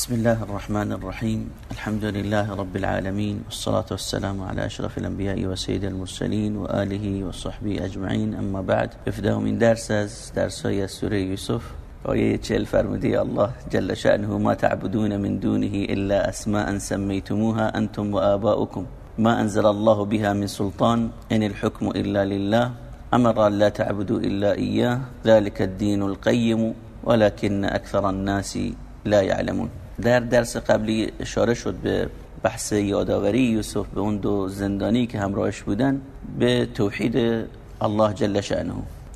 بسم الله الرحمن الرحيم. الحمد لله رب العالمين والصلاة والسلام على أشرف الأنبياء وسيد المرسلين وآله وصحبه أجمعين. أما بعد ابدأ من درس درس های سورة یوسف آیه چل فرمودی الله جل شأنه ما تعبدون من دونه إلا أسماء سميتموها أنتم وآباؤكم. ما أنزل الله بها من سلطان إن الحكم إلا لله. أمر لا تعبدوا إلا إياه. ذلك الدين القيم ولكن أكثر الناس لا يعلمون. در درس قبلی اشاره شد به بحث یادآوری یوسف به اون دو زندانی که همراهش بودن به توحید الله جل شأنه.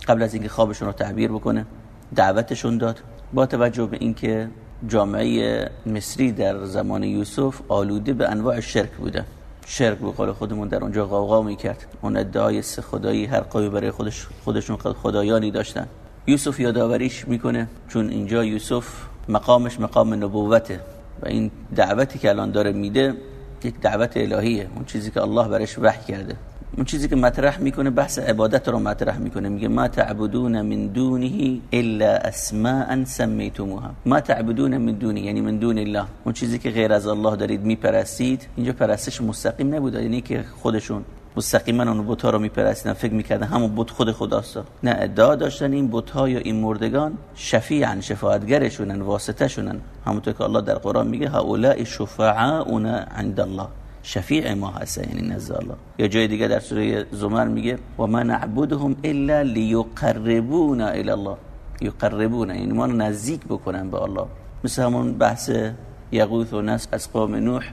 قبل از اینکه خوابشون رو تعبیر بکنه دعوتشون داد. با توجه به اینکه جامعه مصری در زمان یوسف آلوده به انواع شرک بوده. شرک به قول خودمون در اونجا غوغا می‌کرد. اون ادعای سه خدایی هر قوی برای خودش خودشون خدایانی داشتن. یوسف یادآوریش می‌کنه. چون اینجا یوسف مقامش مقام نبوته و این دعوتی که الان داره میده یک دعوت الهیه اون چیزی که الله برش وحی کرده. اون چیزی که مطرح می‌کنه بحث عبادت رو مطرح می‌کنه. میگه ما تعبدون من دونه الا اسماء سمیتموها. ما تعبدون من دونه یعنی من دون الله. اون چیزی که غیر از الله دارید میپرستید اینجا پرستش مستقیم نبوده. یعنی که خودشون. مستقیما اون بت ها رو میپرستن فکر می‌کردن همون بت خود خداست. نه ادعا داشتن این بت یا این مردگان شفیعن شفاعتگرشونن واسطه شونن همونطور که الله در قرآن میگه هؤلاء شفعاؤنا عند الله. شفیع ما هست یعنی نزد الله. یا جای دیگه در سوره زمر میگه و ما نعبدهم الا لیقربونا الى الله. یقربونا یعنی ما نزدیک بکنن به الله. مثل همون بحث یغوث و نصر از قوم نوح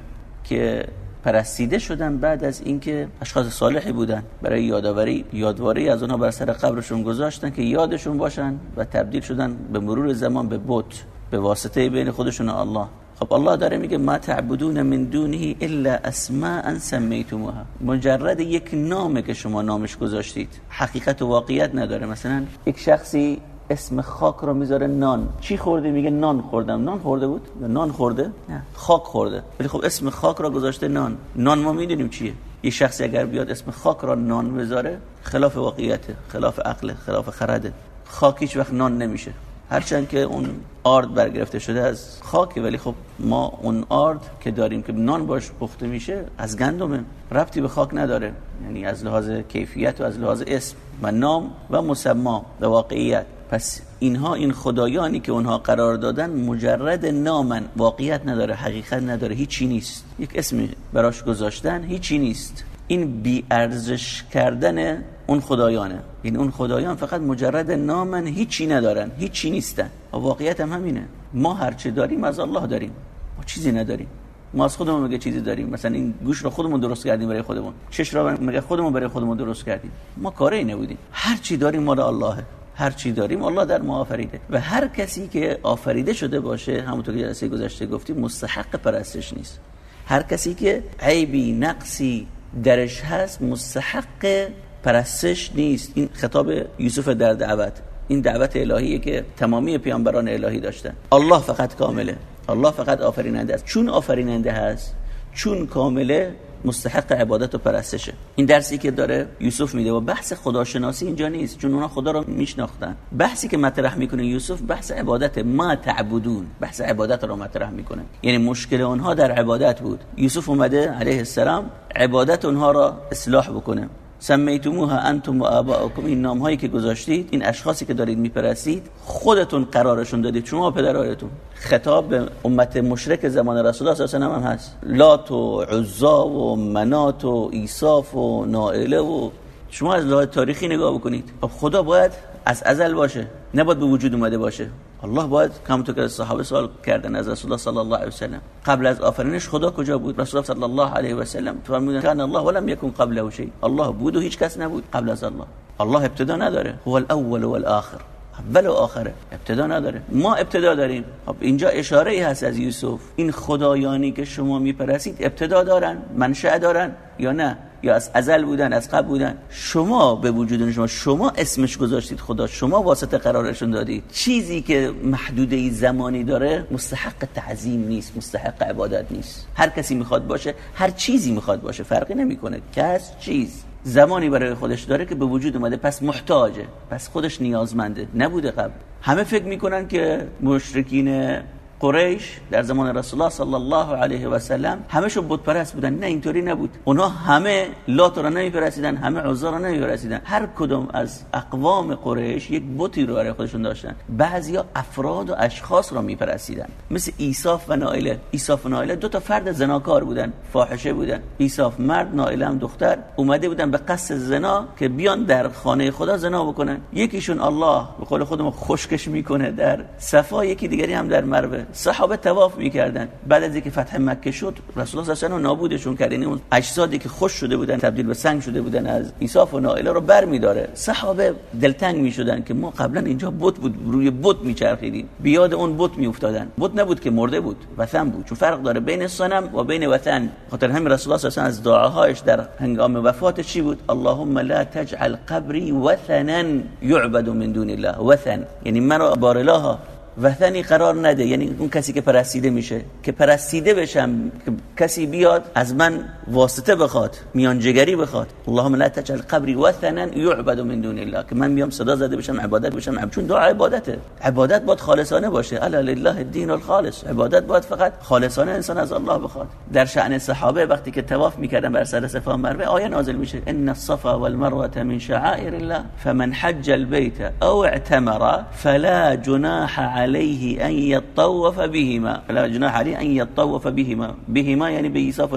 که پرستیده شدن بعد از اینکه اشخاص صالحی بودن. برای یادآوری یادواری از اونها بر سر قبرشون گذاشتن که یادشون باشن و تبدیل شدن به مرور زمان به بت به واسطه بین خودشون و الله. خب الله داره میگه ما تعبدون من دونه الا اسماء سمیتموها. مجرد یک نامه که شما نامش گذاشتید. حقیقت و واقعیت نداره. مثلا یک شخصی اسم خاک رو می‌ذاره نان. چی خورده؟ میگه نان خوردم. نان خورده بود؟ نان خورده؟ نه. خاک خورده. ولی خب اسم خاک را گذاشته نان. نان ما می‌دونیم چیه. یه شخصی اگر بیاد اسم خاک را نان بذاره خلاف واقعیته. خلاف عقل خلاف خرده. خاک هیچ وقت نان نمیشه. هرچند که اون آرد برگرفته شده از خاک ولی خب ما اون آرد که داریم که نان باش پخته میشه از گندمه. ربطی به خاک نداره. یعنی از لحاظ کیفیت و از لحاظ اسم و نام و مسما و واقعیت. پس اینها این خدایانی که اونها قرار دادن مجرد نامن. واقعیت نداره حقیقت نداره هیچی نیست. یک اسمی براش گذاشتن هیچی نیست. این بی ارزش کردن اون خدایانه. این اون خدایان فقط مجرد نامن هیچی ندارن هیچی نیستن. و واقعیت هم همینه. ما هرچه داریم از الله داریم. ما چیزی نداریم. ما از خودمون مگه چیزی داریم. مثلا این گوش رو خودمون درست کردیم برای خودمون. چش رو مگه خودمون برای خودمون درست کردیم. ما کاری نبودیم. هر چی داریم مال اللهه هر چی داریم الله در ما آفریده و هر کسی که آفریده شده باشه همونطور که جلسه گذشته گفتیم مستحق پرستش نیست. هر کسی که عیبی نقصی درش هست مستحق پرستش نیست. این خطاب یوسف در دعوت. این دعوت الهیه که تمامی پیامبران الهی داشتن. الله فقط کامله. الله فقط آفریننده است. چون آفریننده هست چون کامله مستحق عبادت و پرستشه. این درسی که داره یوسف میده و بحث خداشناسی اینجا نیست چون اونا خدا رو میشناختن. بحثی که مطرح می‌کنه یوسف بحث عبادت ما تعبدون بحث عبادت رو مطرح می‌کنه. یعنی مشکل اونها در عبادت بود. یوسف اومده علیه السلام عبادت اونها را اصلاح بکنه. سمیتموها انتم و آباؤکم. این نام هایی که گذاشتید این اشخاصی که دارید میپرستید خودتون قرارشون دادید. شما پدرایتون خطاب به امت مشرک زمان رسول الله صلی و هم هست. لات و عزا و منات و ایصاف و نائله و شما از لحاظ تاریخی نگاه بکنید. خب خدا باید از ازل باشه. نباید به وجود اومده باشه. الله باید همونطور که صحابه سوال کردن از رسول الله صلی الله علیه و سلم. قبل از آفرینش خدا کجا بود؟ رسول الله صلی الله علیه و سلم فرمودن کان الله ولم یکن قبله شیء. الله بود و هیچ کس نبود قبل از الله. الله ابتدا نداره. هو الاول والآخر اول و آخره. ابتدا نداره. ما ابتدا داریم. خب اینجا اشاره ای هست از یوسف. این خدایانی که شما می‌پرسید ابتدا دارن؟ منشأ دارن یا نه؟ یا از ازل بودن از قبل بودن. شما به وجود شما شما اسمش گذاشتید خدا. شما واسطه قرارشون دادید. چیزی که محدوده زمانی داره مستحق تعظیم نیست مستحق عبادت نیست. هر کسی می‌خواد باشه هر چیزی می‌خواد باشه فرقی نمی‌کنه. کس چیز. زمانی برای خودش داره که به وجود اومده پس محتاجه. پس خودش نیازمنده. نبوده قبل. همه فکر می‌کنن که مشرکین قریش در زمان رسول الله صلی الله علیه و سلم همشون بت پرست بودن. نه اینطوری نبود. اونها همه لات را نمیپرستیدن همه عزی را نمیپرستیدن. هر کدوم از اقوام قریش یک بتی رو برای خودشون داشتن. بعضیا افراد و اشخاص را میپرستیدن. مثل ایساف و نائله. ایساف و نائله دو تا فرد زناکار بودن فاحشه بودن. ایساف مرد نائله هم دختر اومده بودن به قصد زنا که بیان در خانه خدا زنا بکنن. یکیشون الله به قول خودمون خشکش می‌کنه در صفا یکی دیگری هم در مروه. صحابه طواف می‌کردن. بعد از اینکه فتح مکه شد رسول الله صلی الله نابودشون کرد یعنی اون اجسادی که خشک شده بودن تبدیل به سنگ شده بودن از ایساف و نائله رو برمیداره صحابه دلتنگ می‌شدن که ما قبلا اینجا بت بود روی بت میچرخیدیم. بیاد اون بت میافتادن. بت نبود که مرده بود وثن بود. چون فرق داره بین صنم و بین وثن خاطر همین رسول الله صلی الله علیه و از دعاهایش در هنگام وفات چی بود؟ اللهم لا تجعل قبری وثنا يعبد من دون الله. وثن یعنی مرا بارلاها وثنی قرار نده. یعنی اون کسی که پرستیده میشه. که پرستیده بشم که کسی بیاد از من واسطه بخواد میان جگری بخواد. اللهم لا تجعل قبری وثنا يعبد من دون الله. که من بیام صدا زده بشم عبادت بشم. چون دعا عبادته. عبادت باید خالصانه باشه. الا لله الدین الخالص. عبادت باید فقط خالصانه انسان از الله بخواد. در شأن صحابه وقتی که طواف می‌کردن بر سر صفا مروه آیه نازل میشه. ان الصفا والمروه من شعائر الله فمن حج البيت او اعتمر فلا جناح عليه أن يطوف بهما. لا جناح عليه أن يطوف بهما. بهما یعنی به ایصاف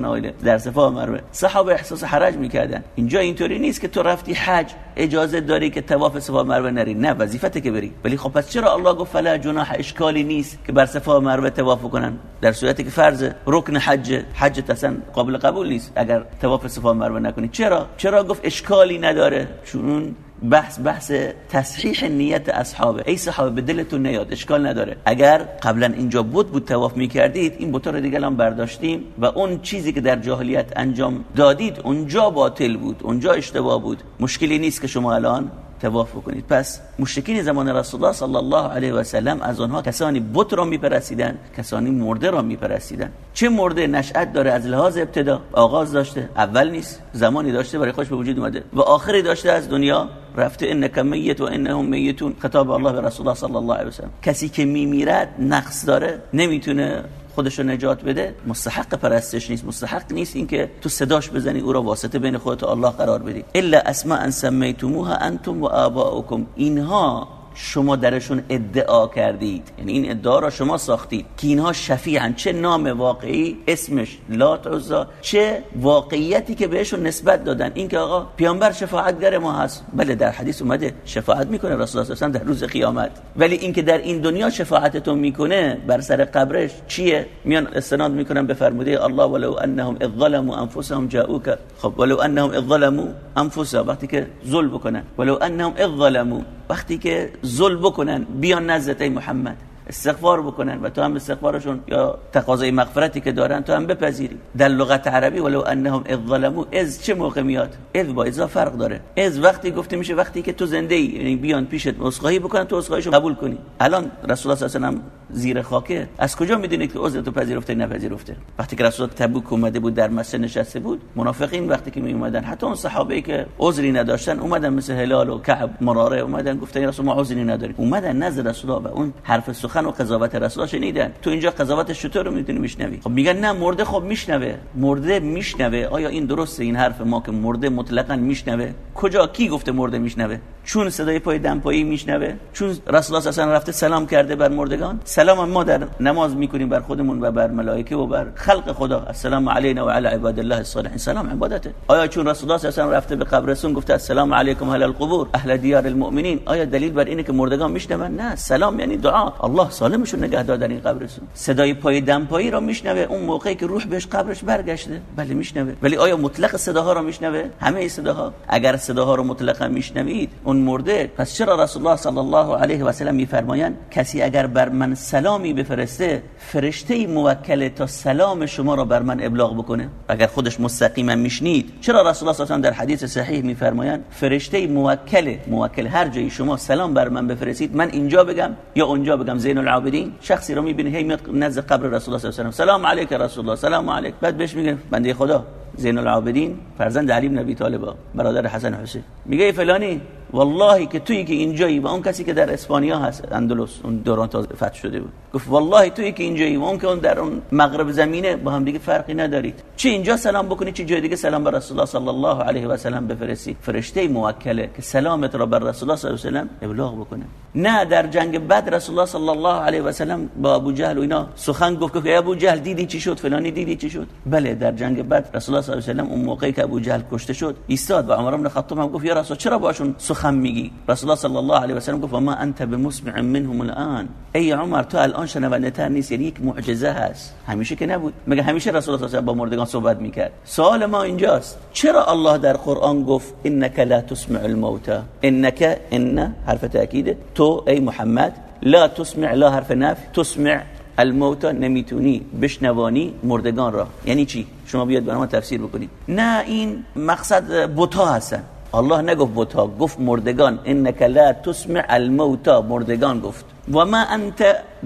در صفا مروه. صحابه احساس حرج می‌کردن. اینجا اینطوری نیست که تو رفتی حج. اجازه داری که طواف صفا مروه نری. نه وظیفته که بری. ولی خب پس چرا الله گفت فلا جناح اشکالی نیست که بر صفا مروه طواف کنن در صورتی که فرض رکن حج. حج اصلا قابل قبول نیست. اگر طواف صفا مروه نکنی. چرا؟ چرا گفت اشکالی نداره؟ چون بحث بحث تصحیح نیت اصحابه. ای صحابه به دلتون نیاد اشکال نداره. اگر قبلا اینجا بود بود تواف می‌کردید این بوتا رو دیگه الان برداشتیم و اون چیزی که در جاهلیت انجام دادید اونجا باطل بود اونجا اشتباه بود. مشکلی نیست که شما الان تواف بکنید. پس مشرکین زمان رسول الله صلی الله علیه و سلم از آنها کسانی بت را میپرستیدن کسانی مرده را میپرستیدن چه مرده؟ نشأت داره از لحاظ ابتدا آغاز داشته اول نیست زمانی داشته برای خوش به وجود اومده. و آخری داشته از دنیا رفته انک میت و انهم میتون خطاب الله به رسول الله صلی الله علیه و سلم. کسی که میمیرد نقص داره نمی‌تونه خودش رو نجات بده مستحق پرستش نیست. مستحق نیست اینکه تو صداش بزنی او را واسطه بین خودت و الله قرار بدی. الا اسماء سمیتموها انتم و آباؤکم. اینها شما درشون ادعا کردید. یعنی این ادعا را شما ساختید. که اینها شفیعن. چه نام واقعی؟ اسمش لات عزا چه واقعیتی که بهشون نسبت دادن. این که آقا پیامبر شفاعتگر ما هست. بله در حدیث اومده شفاعت می‌کنه رسول الله صلی در روز قیامت. ولی اینکه در این دنیا شفاعتتون می‌کنه بر سر قبرش چیه؟ میان استناد می‌کنن به فرموده الله ولو انهم اذ ظلموا انفسهم جاءوك خب ولو انهم اذ ظلموا انفسهم. وقتی که ظلم بکنن. ولو انهم اذ ظلموا. وقتی که ظلم بکنن بیان نزدت محمد. استغفار بکنن و تو هم استغفارشون یا تقاضای مغفرتی که دارن تو هم بپذیری. در لغت عربی ولو انهم اذ ظلموا از چه موقع میاد؟ اذ با اذا فرق داره. از وقتی گفته میشه وقتی که تو زنده ای یعنی بیان پیشت عذرخواهی بکنن تو عذرخواهیشو قبول کنی. الان رسول الله صلی الله علیه و زیر خاکه. از کجا می‌دونید که عذر تو پذیرفته نپذیرفته؟ وقتی که رسول تبوک اومده بود در مسجد نشسته بود منافقین وقتی که می اومدن حتی اون صحابه که عذری نداشتن اومدن مثل هلال و کعب مراره اومدن گفتن یا رسول ما عذری نداریم. اومدن نزد رسول و اون حرف سخن و قضاوت رسول شنیدن. تو اینجا قضاوت چطور رو می‌تونی میشنوی. خب میگن نه مرده خب میشنوه. مرده میشنوه. آیا این درسته؟ این حرف ما که مرده مطلقا میشنوه. کجا؟ کی گفته مرده میشنوه؟ چون صدای پای دمپایی میشنوه چون رسول الله اصلا رفته سلام کرده بر مردگان سلام ما در نماز می‌کنیم بر خودمون و بر ملائکه و بر خلق خدا. السلام علینا و علی عباد الله الصالحین. سلام عبادته. آیا چون رسول الله اصلا رفته به قبرستون گفته السلام علیکم اهل القبور اهل دیار المؤمنین؟ آیا دلیل بر اینه که مردگان میشنون؟ نه. سلام یعنی دعا. الله سالمشون نگه دار در این قبرستون. صدای پای دمپایی را میشنوه. اون موقعی که روح بهش قبرش برگشته. بله میشنوه. ولی آیا مطلق صداها را میشنوه؟ همه صداها. اگر صداها رو مطلقا میشنوید اون مرده پس چرا رسول الله صلی الله علیه و سلم میفرمایند کسی اگر بر من سلامی بفرسته فرشته موکل تا سلام شما را بر من ابلاغ بکنه؟ اگر خودش مستقیما میشنید چرا رسول الله صلی در حدیث صحیح میفرمایند فرشته موکل موکل هر جایی شما سلام بر من بفرستید من اینجا بگم یا اونجا بگم؟ زین العابدین شخصی رو می‌بینه هی میاد نزد قبر رسول الله صلی الله علیه و سلام علیک رسول الله سلام علیک. بعد بهش میگه بنده خدا زین العابدین فرزند علی بن ابی طالب برادر حسن حسین. میگه فلانی والله که تویی که اینجایی و اون کسی که در اسپانیا هست اندلس اون دوران تا فتح شده بود. گفت والله تویی که اینجایی و اون که اون در اون مغرب زمینه با هم دیگه فرقی ندارید چه اینجا سلام بکنی چه جای دیگه سلام بر رسول الله صلی الله علیه و سلم بفرستی؟ فرشته موکله که سلامت را بر رسول الله صلی الله علیه و سلم ابلاغ بکنه. نه در جنگ بدر رسول الله صلی الله علیه و سلم با ابو جهل و اینا سخن گفت که ابو جهل دیدی چی شد؟ فلانی دیدی چی شد؟ بله در جنگ بدر رسول الله صلی الله علیه و سلم اون موقعی که ابو جهل کشته شد ایستاد و عمر بن خطاب هم گفت یا رسول چرا باشون میگی. رسول الله صلی الله علیه و سلم گفت ما انت بمسمع منهم الان ای عمر تو الان شنونده تر نیست یعنی یک معجزه هست. همیشه که نبود. مگه همیشه رسول الله صلی الله علیه و با مردگان صحبت می‌کرد؟ سوال ما اینجاست. چرا الله در قرآن گفت انك لا تسمع الموتى انك ان حرف تاکید تو ای محمد لا تسمع لا حرف نفی. تسمع الموتا نمی‌تونی. بشنوانی مردگان را. یعنی چی؟ شما بیاد برام تفسیر بکنید. نه این مقصد بوتا هستن. الله نگفت بوتا گفت مردگان انک لا تسمع الموتا مردگان گفت. و ما انت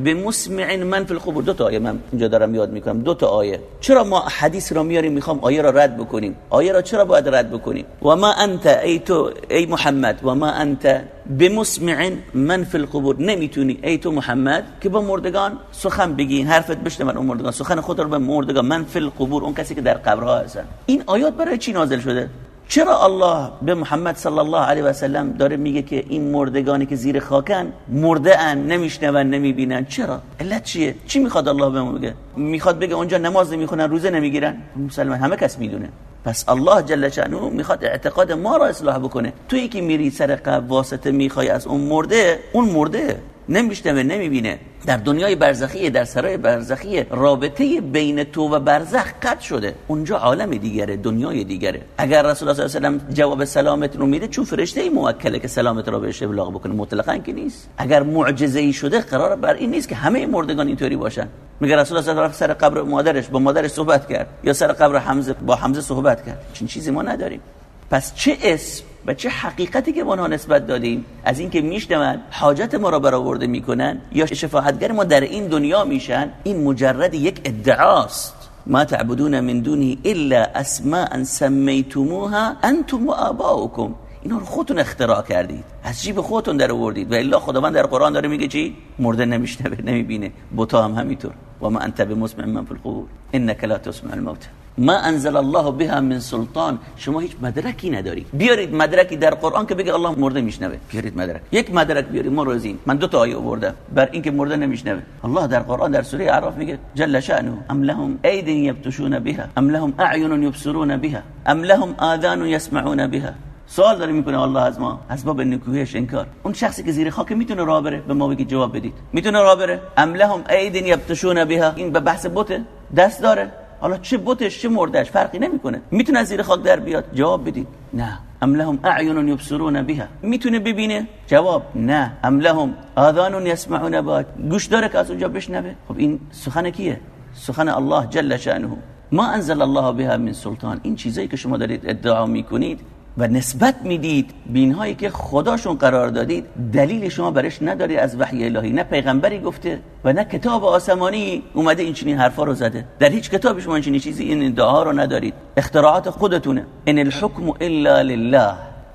بمسمع من فی القبور. دو تا آیه من اینجا دارم یاد می‌کنم. دو تا آیه. چرا ما حدیث را میاریم؟ می‌خوام آیه را رد بکنیم. آیه را چرا باید رد بکنیم؟ و ما انت ای تو ای محمد و ما انت بمسمع من فی القبور. نمی‌تونی ای تو محمد که با مردگان سخن بگی حرفت بشنون اون مردگان. سخن خود رو به مردگان. من فی القبور اون کسی که در قبرها هستن. این آیات برای چی نازل شده؟ چرا الله به محمد صلی الله علیه و سلم داره میگه که این مردگانی که زیر خاکن مرده ان نمیشنون نمی‌بینن چرا؟ علت چیه؟ چی می‌خواد الله بهمون بگه؟ می‌خواد بگه اونجا نماز نمی‌خونن روزه نمی‌گیرن؟ مسلمان همه کس می‌دونه. پس الله جل شانه می‌خواد اعتقاد ما را اصلاح بکنه. تویی که میری سر قبر واسطه می‌خوای از اون مرده اون مرده. نمیشنوه نمی‌بینه. در دنیای برزخی در سرای برزخی رابطه بین تو و برزخ قطع شده. اونجا عالم دیگره دنیای دیگره. اگر رسول الله صلی الله علیه و جواب سلامت رو میده چون فرشته موکله که سلامت را بهش ابلاغ بکنه. مطلقا که نیست. اگر معجزه ای شده قرار بر این نیست که همه مردگان اینطوری باشن. میگه رسول الله صلی الله علیه و سر قبر مادرش با مادرش صحبت کرد. یا سر قبر حمزه با حمزه صحبت کرد. چین چیزی ما نداریم. پس چه اسم و چه حقیقتی که به نسبت دادیم؟ از اینکه میشنون حاجت ما را برآورده می‌کنن یا شفاعتگر ما در این دنیا میشن این مجرد یک ادعاست. ما تعبدون من دونه الا اسماء سمیتموها انتم و آباؤکم. اینا رو خودتون اختراع کردید. از جیب خودتون در آوردید. و الا خداوند در قرآن داره میگه چی؟ مرده نمیشنوه نمی‌بینه. بوتا هم همینطور. و ما انت بمسمع من فی القبور. انك لا تسمع الموت. ما انزل الله بها من سلطان. شما هیچ مدرکی نداری بیارید مدرکی در قرآن که بگه الله مرده میشنوه. بیارید مدرک. یک مدرک بیارید. ما روزین من دو تا آیه آوردم. بر اینکه مرده نمیشنوه. الله در قرآن در سوره اعراف میگه جل شأنه. ام لهم اید یبتشون بها. ام لهم اعین یبصرون بها. ام لهم آذان یسمعون بها. سوال داره می‌کنه الله از ما از باب نکوهش انکار. اون شخصی که زیر خاک می‌تونه راه بره به ما بگید جواب بدید. می‌تونه راه بره. ام لهم اید یبتشون بها. این به بحث بوته. دست داره. حالا چه بوتش چه مردش فرقی نمی‌کنه. می‌تونه زیر خاک در بیاد؟ جواب بدید نه. ام لهم اعین یبصرون بها. می‌تونه ببینه؟ جواب نه. ام لهم آذان یسمعون بها. گوش داره که از اونجا بشنوه. خب این سخن کیه؟ سخن الله جل شانه ما انزل الله بها من سلطان. این چیزایی که شما دارید ادعا می‌کنید و نسبت می‌دید بینهایی که خداشون قرار دادید دلیل شما برش نداری از وحی الهی. نه پیغمبری گفته و نه کتاب آسمانی اومده این چنین حرفا رو زده. در هیچ کتاب شما این چنین چیزی این ادعا رو ندارید. اختراعات خودتونه. ان الحكم الا لله.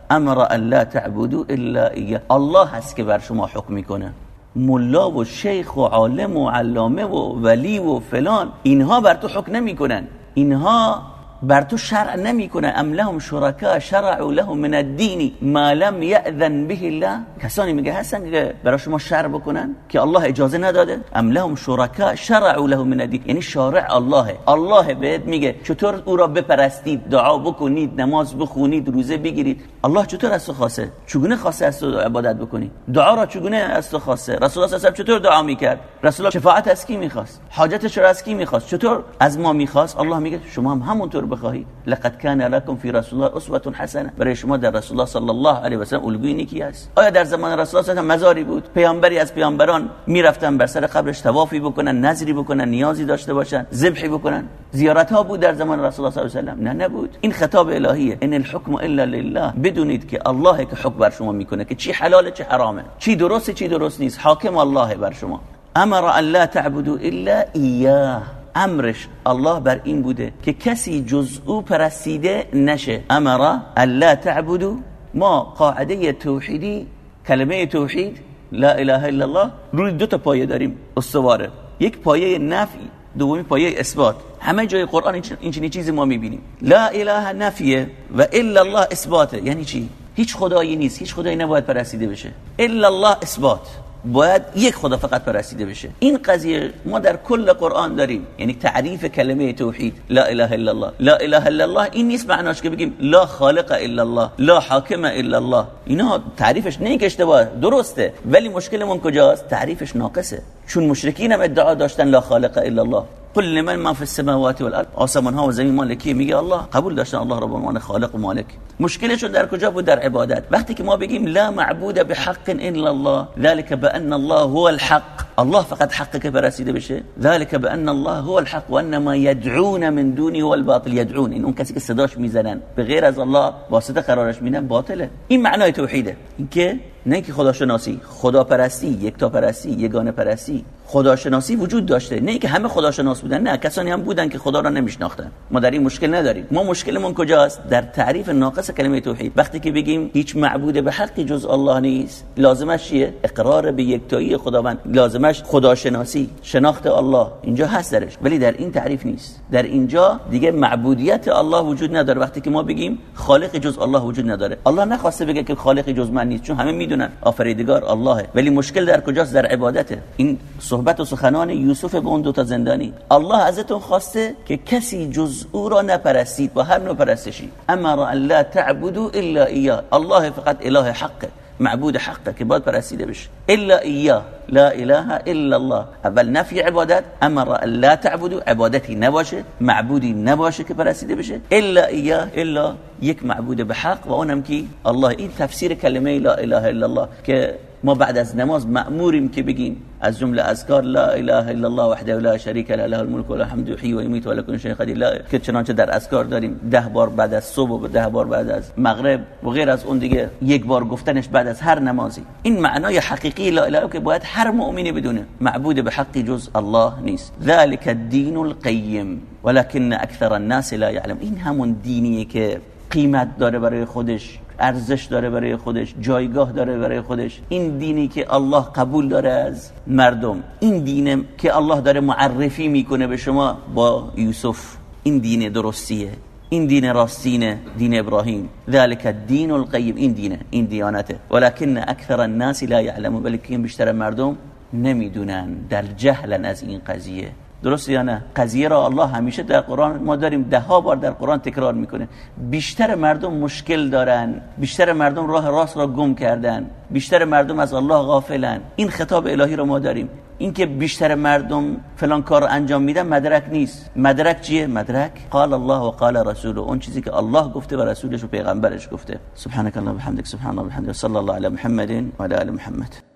امر ان لا تعبدوا الا اياه الله هست که بر شما حکم می‌کنه. ملا و شیخ و عالم و علامه و ولی و فلان اینها بر تو حکم نمی‌کنن. اینها بر تو شرع نمی‌کنه. ام لهم شرکا شرعوا لهم من الدین ما لم یأذن به الله. کسانی میگه هستن که برای شما شرع بکنن که الله اجازه نداده. ام لهم شرکا شرعوا لهم من الدین. یعنی شارع الله. الله بهت میگه چطور او را بپرستید دعا بکنید نماز بخونید روزه بگیرید. الله چطور از تو خواسته؟ چگونه خواسته از تو عبادت بکنی؟ دعا را چگونه از تو خواسته؟ رسول الله صلی چطور دعا می‌کرد؟ رسول الله شفاعت از کی می‌خواست؟ حاجتش را از کی می‌خواست؟ چطور از ما می‌خواست؟ الله میگه شما هم همونطور بخواهید لقد كان لكم في رسول الله اسوه حسنه برای شما در رسول الله صلی الله علیه و سلم الگوی نیکی است. آیا در زمان رسول الله مزاری بود؟ پیامبری از پیامبران می‌رفتن بر سر قبرش طوافی بکنن نظری بکنن نیازی داشته باشن ذبحی بکنن. زیارت ها بود در زمان رسول الله صلی الله علیه و نه نبود. این خطاب الهیه ان الحكم الا لله. بدونید که الله که حکم بر شما می‌کنه که چی حلاله چه حرامه. چی درسته چی درست نیست. حاکم الله بر شما. امر ان تعبدوا الا اياه امرش الله بر این بوده که کسی جز او پرستیده نشه. امر الا تعبدو ما قاعده توحیدی کلمه توحید لا اله الا الله روی دو تا پایه داریم. استواره یک پایه نفی دومی پایه اثبات. همه جای قرآن این چنین چیزی ما می‌بینیم. لا اله نفیه و الا الله اثباته. یعنی چی؟ هیچ خدایی نیست. هیچ خدایی نباید پرستیده بشه. الا الله اثبات. باید یک خدا فقط پرستیده بشه. این قضیه ما در کل قرآن داریم. یعنی تعریف کلمه توحید. لا اله الا الله. لا اله الا الله این نیست معناش که بگیم لا خالق الا الله لا حاکم الا الله. اینا تعریفش نه اشتباه درسته. ولی مشکلمون کجاست؟ تعریفش ناقصه. چون مشرکین هم ادعا داشتن لا خالق الا الله. قل لمن ما في السماوات والارض. آسمان ها و زمین مالکی میگه الله. قبول داشتن الله رب العالمین خالق و مالک. مشکلشون در کجا بود؟ در عبادت. وقتی که ما بگیم لا معبود بحق الا الله ذلك بان الله هو الحق. الله فقط حق که برسیده بشه. ذلك بان الله هو الحق وان ما يدعون من دونه هو الباطل. يدعون این اون کسی که صداش می‌زنن. به غیر از الله واسطه قرارش میدن باطله. این معنای توحیده. اینکه نه که خداشناسی خداپرستی یکتا پرستی یگانه پرستی خداشناسی وجود داشته. نه که همه خداشناس بودن نه کسانی هم بودن که خدا را نمیشناختن. ما در این مشکل نداریم. ما مشکلمون کجاست؟ در تعریف ناقص کلمه توحید. وقتی که بگیم هیچ معبود به حقی جز الله نیست لازمش چیه؟ اقرار به یکتایی خداوند. لازمش خداشناسی شناخت الله. اینجا هست درش. ولی در این تعریف نیست. در اینجا دیگه معبودیت الله وجود نداره. وقتی که ما بگیم خالق جز الله وجود نداره. الله نخواسته بگه که خالق جز من نیست چون همه می‌دونن. آفریدگار اللهه ولی مشکل در کجاست؟ در عبادته. این صحبت و سخنان یوسف به اون دو تا زندانی. الله ازتون خواسته که کسی جز او را نپرستید با هر نوع پرستشی اما را لا تعبدوا الا اياه. الله فقط اله حقه معبود حقه که باید پرستیده بشه. الا اياه. لا اله الا الله. اول نفی عبادت امر لا تعبدوا عبادتی نباشه معبودی نباشه که پرستیده بشه. الا اياه الا یک معبود به حق و اونم کی؟ الله. این تفسیر کلمه لا اله الا الله که ما بعد از نماز مأموریم که بگیم. از جمله اذکار لا اله الا الله وحده لا شریک له له الملك و الحمد یحیی و یمیت و لکل شیء قدیر. لا که چنانچه در اذکار داریم ده بار بعد از صبح و ده بار بعد از مغرب و غیر از اون دیگه یک بار گفتنش بعد از هر نمازی. این معنای حقیقی لا اله که باید هر مؤمنی بدونه. معبود به حقی جز الله نیست. ذلك الدین القیم ولكن اکثر الناس لا يعلم این همون دینیه که قیمت داره برای خودش. ارزش داره برای خودش جایگاه داره برای خودش. این دینی که الله قبول داره از مردم این دینه که الله داره معرفی می‌کنه به شما با یوسف. این دین درستیه این دین راستینه دین ابراهیم. ذلك الدین القیم. این دینه این دیانته. ولكن اکثر الناس لا يعلمون ولی بیشتر مردم نمی‌دونن. در جهلن از این قضیه. درست یا نه؟ قضیه را الله همیشه در قرآن ما داریم ده ها بار در قرآن تکرار می‌کنه. بیشتر مردم مشکل دارن. بیشتر مردم راه راست را گم کردن. بیشتر مردم از الله غافلن. این خطاب الهی رو ما داریم. اینکه بیشتر مردم فلان کار انجام میدن مدرک نیست. مدرک چیه؟ مدرک قال الله و قال رسول اون چیزی که الله گفته و رسولش و پیغمبرش گفته. سبحانك اللهم وبحمدك سبحان الله وبحمده صلی الله علی محمد و علی محمد.